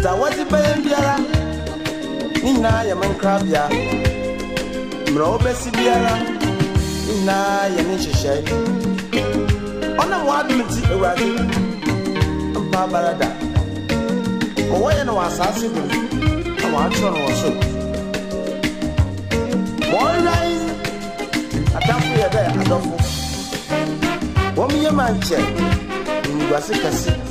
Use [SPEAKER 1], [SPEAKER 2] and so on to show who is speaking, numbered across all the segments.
[SPEAKER 1] Dza wɔdze bɛyɛ biara, ne nyina yɛ me nkrabea, mbrɛ ɔbɛsi biara, ne nyina yɛ ne nhyehyɛe. Ɔnam w'adom ntsi, Ewuradze, mpa abara da. Ma wɔyɛ no wɔ asaase do na wɔakyerɛw no wɔ sor. Ma ɔnwɛn atamfo yɛ dɛ adɔfo, hom yamu ankyɛ enyiguase kɛse.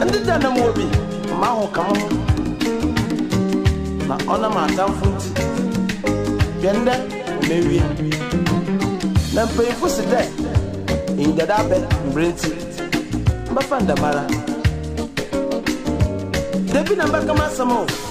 [SPEAKER 1] Ɛnde dɛn na mowɔ bi ma ahoka mo ho, na ɔnam atamfo nti? Hwɛ ndɛ mbewie, na mpanyimfo se dɛ eyigyadɛ abɛ mbrɛ ntsi mbɛfa no dɛmara. Dabi na mbɛka m'asɛm o.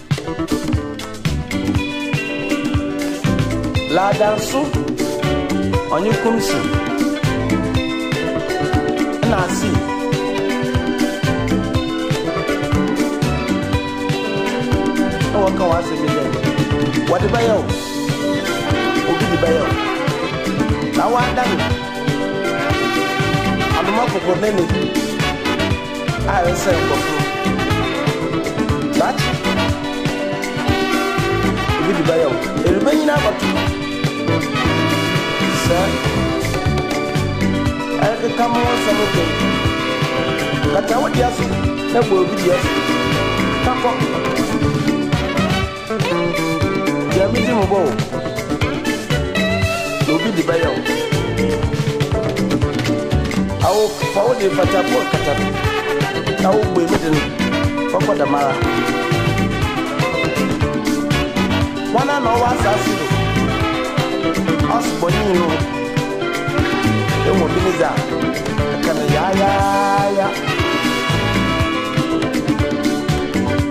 [SPEAKER 1] Laadanso, ɔnye kumsi na asi. Na wɔka wɔn asɛm yi dɛ, wɔde bɛyɛ o, obi de bɛyɛ o, na wɔada no anoma koko ne ne. Ayɛ sɛ nkɔso daakye ebi de bɛyɛ wo eribɛ nyina abɛto sɛ ɛrekeka mo nsɛm kɛn kata wo deɛ so na bɔ obi deɛ so kakɔ Deɛ medi mu bɔ o, na obi de bɛyɛ o. Awo fa wo de fata po kata do, na wo bue me de no kɔkɔ dɛm ara. Wana na ɔwɔ asaase do, ɔso bɔ ne nyini o. Ehu obi ne dza ɛka no yaayaaya.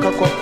[SPEAKER 1] Kɔkɔ.